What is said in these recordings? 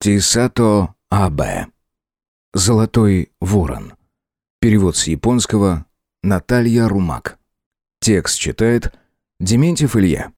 Тисато Абе. Золотой ворон. Перевод с японского Наталья Румак. Текст читает Дементьев Илья.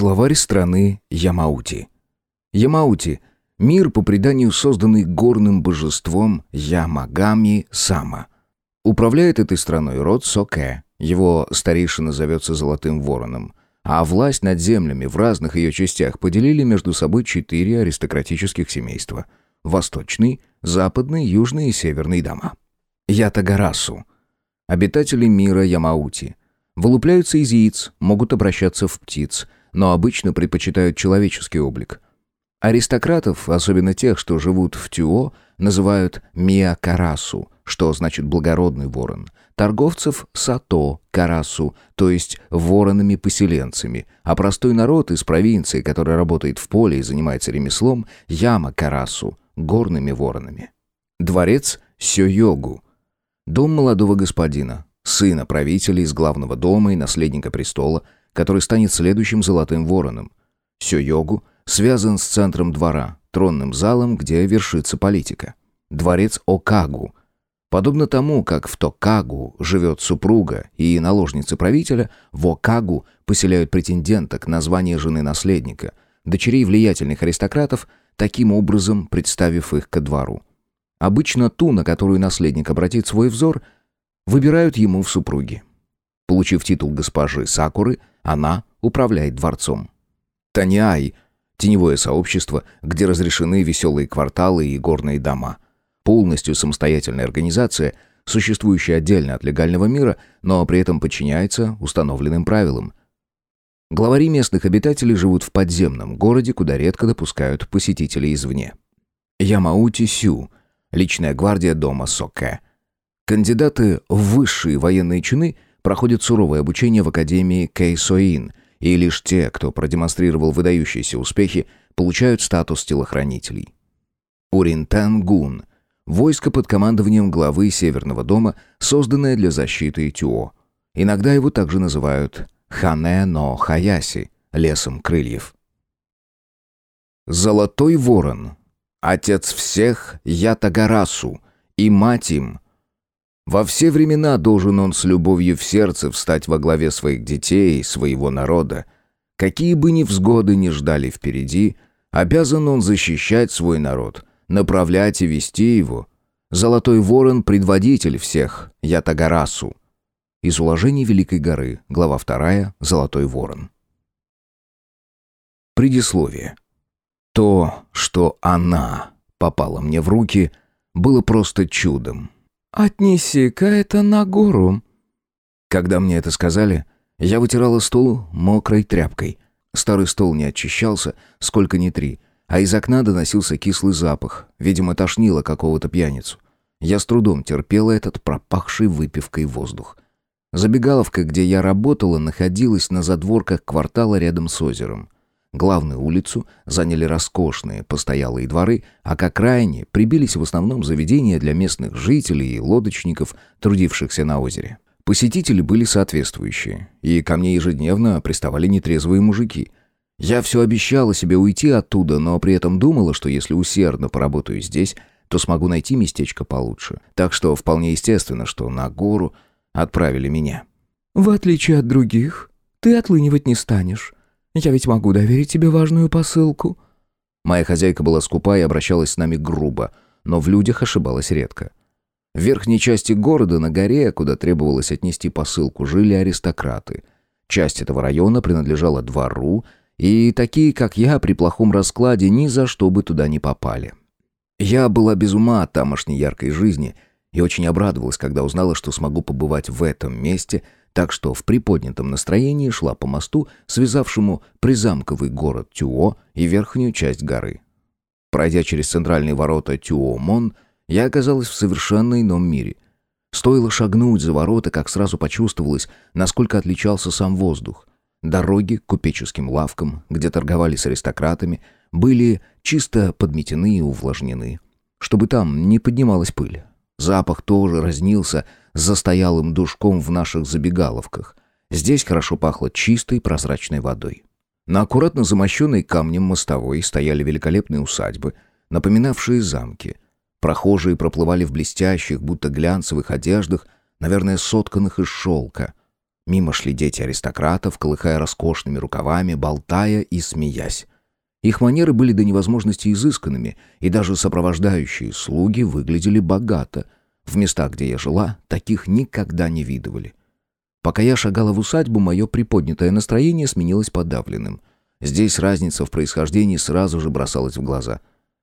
Словарь страны Ямаути. Ямаути – мир, по преданию созданный горным божеством Ямагами-сама. Управляет этой страной род Соке, его старейшина зовется Золотым Вороном, а власть над землями в разных ее частях поделили между собой четыре аристократических семейства – Восточный, Западный, Южный и Северный дома. Ятагарасу – обитатели мира Ямаути – вылупляются из яиц, могут обращаться в птиц – но обычно предпочитают человеческий облик. Аристократов, особенно тех, что живут в Тюо, называют Миакарасу, что значит «благородный ворон», торговцев – Сато, Карасу, то есть воронами-поселенцами, а простой народ из провинции, который работает в поле и занимается ремеслом – Яма Карасу, горными воронами. Дворец – Сёйогу, дом молодого господина, сына правителя из главного дома и наследника престола – который станет следующим золотым вороном. Сё-йогу связан с центром двора, тронным залом, где вершится политика. Дворец Окагу. Подобно тому, как в Токагу живет супруга и наложница правителя, в Окагу поселяют претенденток на звание жены наследника, дочерей влиятельных аристократов, таким образом представив их ко двору. Обычно ту, на которую наследник обратит свой взор, выбирают ему в супруги. Получив титул госпожи Сакуры, она управляет дворцом. Таниай – теневое сообщество, где разрешены веселые кварталы и горные дома. Полностью самостоятельная организация, существующая отдельно от легального мира, но при этом подчиняется установленным правилам. Главари местных обитателей живут в подземном городе, куда редко допускают посетителей извне. Ямаути-Сю – личная гвардия дома Соке. Кандидаты в высшие военные чины – проходят суровое обучение в Академии Кейсоин, и лишь те, кто продемонстрировал выдающиеся успехи, получают статус телохранителей. Уринтан-Гун – войско под командованием главы Северного дома, созданное для защиты Тюо. Иногда его также называют Хане-но-Хаяси – лесом крыльев. Золотой ворон – отец всех Ятагарасу, и мать им – во все времена должен он с любовью в сердце встать во главе своих детей и своего народа. Какие бы невзгоды ни ждали впереди, обязан он защищать свой народ, направлять и вести его. Золотой ворон — предводитель всех, Ятагарасу. Из уложений Великой горы, глава 2, Золотой ворон. Предисловие. То, что она попала мне в руки, было просто чудом. «Отнеси-ка это на гору». Когда мне это сказали, я вытирала стул мокрой тряпкой. Старый стол не очищался, сколько ни три, а из окна доносился кислый запах, видимо, тошнило какого-то пьяницу. Я с трудом терпела этот пропахший выпивкой воздух. Забегаловка, где я работала, находилась на задворках квартала рядом с озером. Главную улицу заняли роскошные постоялые дворы, а к окраине прибились в основном заведения для местных жителей и лодочников, трудившихся на озере. Посетители были соответствующие, и ко мне ежедневно приставали нетрезвые мужики. Я все обещала себе уйти оттуда, но при этом думала, что если усердно поработаю здесь, то смогу найти местечко получше. Так что вполне естественно, что на гору отправили меня. «В отличие от других, ты отлынивать не станешь. Я ведь могу доверить тебе важную посылку». Моя хозяйка была скупа и обращалась с нами грубо, но в людях ошибалась редко. В верхней части города, на горе, куда требовалось отнести посылку, жили аристократы. Часть этого района принадлежала двору, и такие, как я, при плохом раскладе ни за что бы туда не попали. Я была без ума от тамошней яркой жизни и очень обрадовалась, когда узнала, что смогу побывать в этом месте – так что в приподнятом настроении шла по мосту, связавшему призамковый город Тюо и верхнюю часть горы. Пройдя через центральные ворота Тюомон, я оказалась в совершенно ином мире. Стоило шагнуть за ворота, как сразу почувствовалось, насколько отличался сам воздух. Дороги к купеческим лавкам, где торговали с аристократами, были чисто подметены и увлажнены, чтобы там не поднималась пыль. Запах тоже разнился застоялым душком в наших забегаловках. Здесь хорошо пахло чистой прозрачной водой. На аккуратно замощенной камнем мостовой стояли великолепные усадьбы, напоминавшие замки. Прохожие проплывали в блестящих, будто глянцевых одеждах, наверное, сотканных из шелка. Мимо шли дети аристократов, колыхая роскошными рукавами, болтая и смеясь. Их манеры были до невозможности изысканными, и даже сопровождающие слуги выглядели богато. В местах, где я жила, таких никогда не видывали. Пока я шагала в усадьбу, мое приподнятое настроение сменилось подавленным. Здесь разница в происхождении сразу же бросалась в глаза.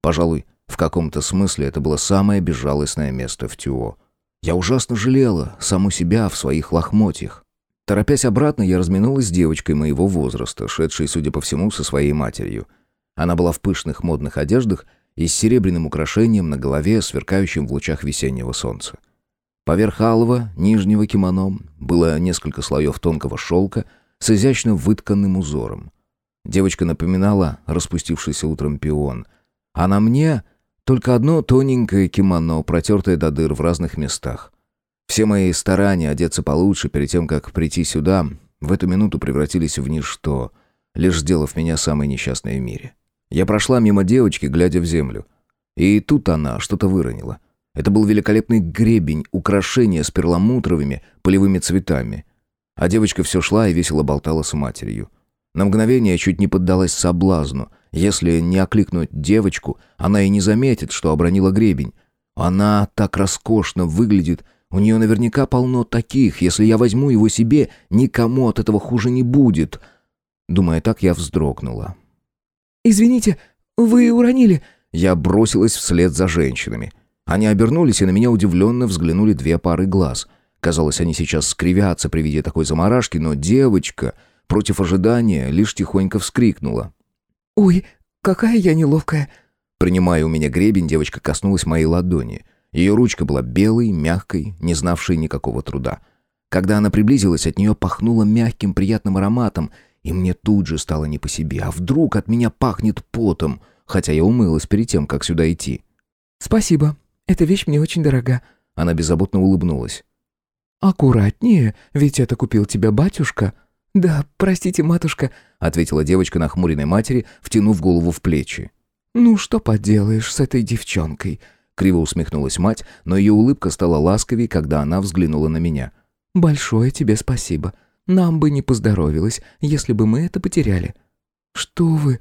Пожалуй, в каком-то смысле это было самое безжалостное место в Тюо. Я ужасно жалела саму себя в своих лохмотьях. Торопясь обратно, я разминулась с девочкой моего возраста, шедшей, судя по всему, со своей матерью. Она была в пышных модных одеждах и с серебряным украшением на голове, сверкающим в лучах весеннего солнца. Поверх алого, нижнего кимоно было несколько слоев тонкого шелка с изящно вытканным узором. Девочка напоминала распустившийся утром пион. А на мне только одно тоненькое кимоно, протертое до дыр в разных местах. Все мои старания одеться получше перед тем, как прийти сюда, в эту минуту превратились в ничто, лишь сделав меня самой несчастной в мире. Я прошла мимо девочки, глядя в землю. И тут она что-то выронила — это был великолепный гребень, украшение с перламутровыми полевыми цветами. А девочка все шла и весело болтала с матерью. На мгновение чуть не поддалась соблазну. Если не окликнуть девочку, она и не заметит, что обронила гребень. Она так роскошно выглядит, у нее наверняка полно таких. Если я возьму его себе, никому от этого хуже не будет. Думая так, я вздрогнула. «Извините, вы уронили...» Я бросилась вслед за женщинами. Они обернулись, и на меня удивленно взглянули две пары глаз. Казалось, они сейчас скривятся при виде такой заморашки, но девочка, против ожидания, лишь тихонько вскрикнула. «Ой, какая я неловкая!» Принимая у меня гребень, девочка коснулась моей ладони. Ее ручка была белой, мягкой, не знавшей никакого труда. Когда она приблизилась, от нее пахнуло мягким, приятным ароматом, и мне тут же стало не по себе. А вдруг от меня пахнет потом, хотя я умылась перед тем, как сюда идти. «Спасибо», эта вещь мне очень дорога». Она беззаботно улыбнулась. «Аккуратнее, ведь это купил тебя батюшка». «Да, простите, матушка», — ответила девочка нахмуренной матери, втянув голову в плечи. «Ну, что поделаешь с этой девчонкой?» Криво усмехнулась мать, но ее улыбка стала ласковей, когда она взглянула на меня. «Большое тебе спасибо. Нам бы не поздоровилось, если бы мы это потеряли». «Что вы?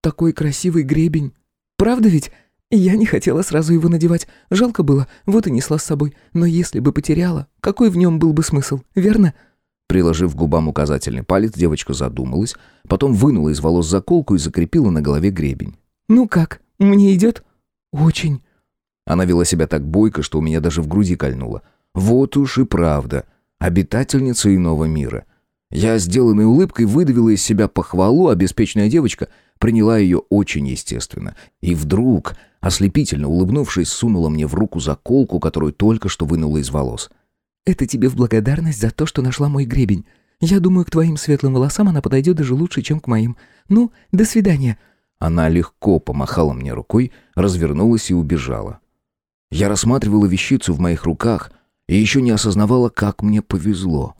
Такой красивый гребень. Правда ведь? Я не хотела сразу его надевать. Жалко было, вот и несла с собой. Но если бы потеряла, какой в нем был бы смысл, верно?» Приложив к губам указательный палец, девочка задумалась, потом вынула из волос заколку и закрепила на голове гребень. «Ну как, мне идет?» «Очень». Она вела себя так бойко, что у меня даже в груди кольнуло. «Вот уж и правда. Обитательница иного мира». Я, сделанной улыбкой, выдавила из себя похвалу, а беспечная девочка приняла ее очень естественно. И вдруг Ослепительно улыбнувшись, сунула мне в руку заколку, которую только что вынула из волос. «Это тебе в благодарность за то, что нашла мой гребень. Я думаю, к твоим светлым волосам она подойдет даже лучше, чем к моим. Ну, до свидания». Она легко помахала мне рукой, развернулась и убежала. Я рассматривала вещицу в моих руках и еще не осознавала, как мне повезло.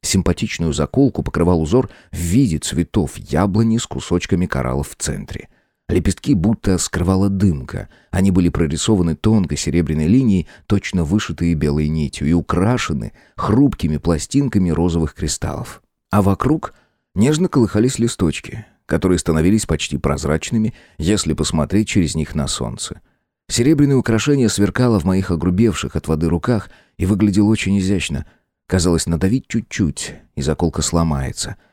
Симпатичную заколку покрывал узор в виде цветов яблони с кусочками кораллов в центре. Лепестки будто скрывала дымка. Они были прорисованы тонкой серебряной линией, точно вышитые белой нитью, и украшены хрупкими пластинками розовых кристаллов. А вокруг нежно колыхались листочки, которые становились почти прозрачными, если посмотреть через них на солнце. Серебряное украшение сверкало в моих огрубевших от воды руках и выглядело очень изящно. Казалось, надавить чуть-чуть, и заколка сломается —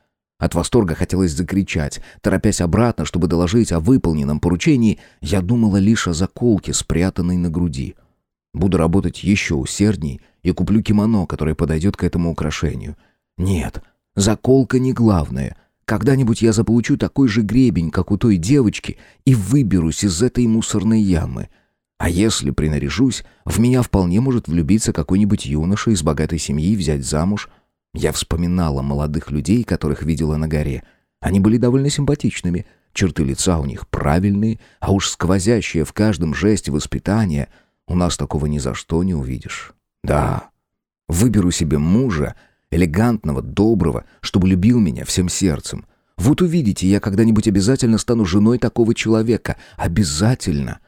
от восторга хотелось закричать. Торопясь обратно, чтобы доложить о выполненном поручении, я думала лишь о заколке, спрятанной на груди. Буду работать еще усердней и куплю кимоно, которое подойдет к этому украшению. Нет, заколка не главное. Когда-нибудь я заполучу такой же гребень, как у той девочки, и выберусь из этой мусорной ямы. А если принаряжусь, в меня вполне может влюбиться какой-нибудь юноша из богатой семьи и взять замуж. Я вспоминала молодых людей, которых видела на горе. Они были довольно симпатичными, черты лица у них правильные, а уж сквозящее в каждом жесте воспитание — у нас такого ни за что не увидишь. Да, выберу себе мужа, элегантного, доброго, чтобы любил меня всем сердцем. Вот увидите, я когда-нибудь обязательно стану женой такого человека. Обязательно.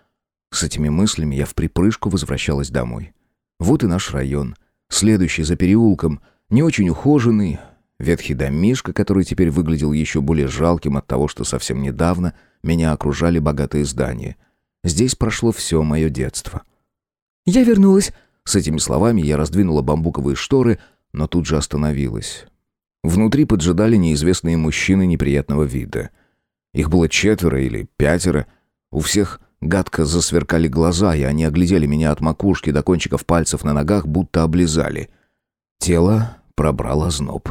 С этими мыслями я в припрыжку возвращалась домой. Вот и наш район. Следующий за переулком, не очень ухоженный, ветхий домишко, который теперь выглядел еще более жалким от того, что совсем недавно меня окружали богатые здания. Здесь прошло все мое детство. «Я вернулась!» С этими словами я раздвинула бамбуковые шторы, но тут же остановилась. Внутри поджидали неизвестные мужчины неприятного вида. Их было четверо или пятеро. У всех гадко засверкали глаза, и они оглядели меня от макушки до кончиков пальцев на ногах, будто облизали. Тело пробрало зноб.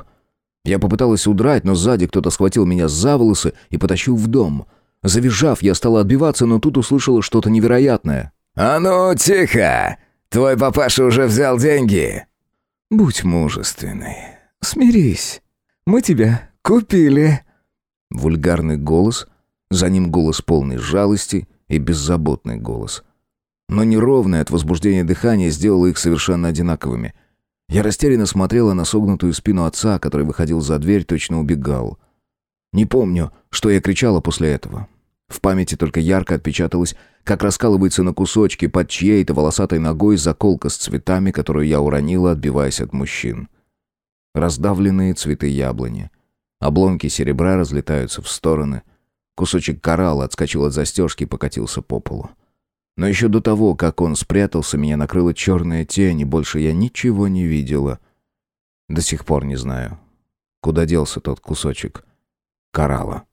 Я попыталась удрать, но сзади кто-то схватил меня за волосы и потащил в дом. Завизжав, я стала отбиваться, но тут услышала что-то невероятное. «А ну, тихо! Твой папаша уже взял деньги!» «Будь мужественный. Смирись. Мы тебя купили!» Вульгарный голос, за ним голос полной жалости и беззаботный голос. Но неровное от возбуждения дыхание сделало их совершенно одинаковыми. Я растерянно смотрела на согнутую спину отца, который выходил за дверь, точно убегал. Не помню, что я кричала после этого. В памяти только ярко отпечаталось, как раскалывается на кусочки под чьей-то волосатой ногой заколка с цветами, которую я уронила, отбиваясь от мужчин. Раздавленные цветы яблони. Обломки серебра разлетаются в стороны. Кусочек коралла отскочил от застежки и покатился по полу. Но еще до того, как он спрятался, меня накрыла черная тень, и больше я ничего не видела. До сих пор не знаю, куда делся тот кусочек коралла.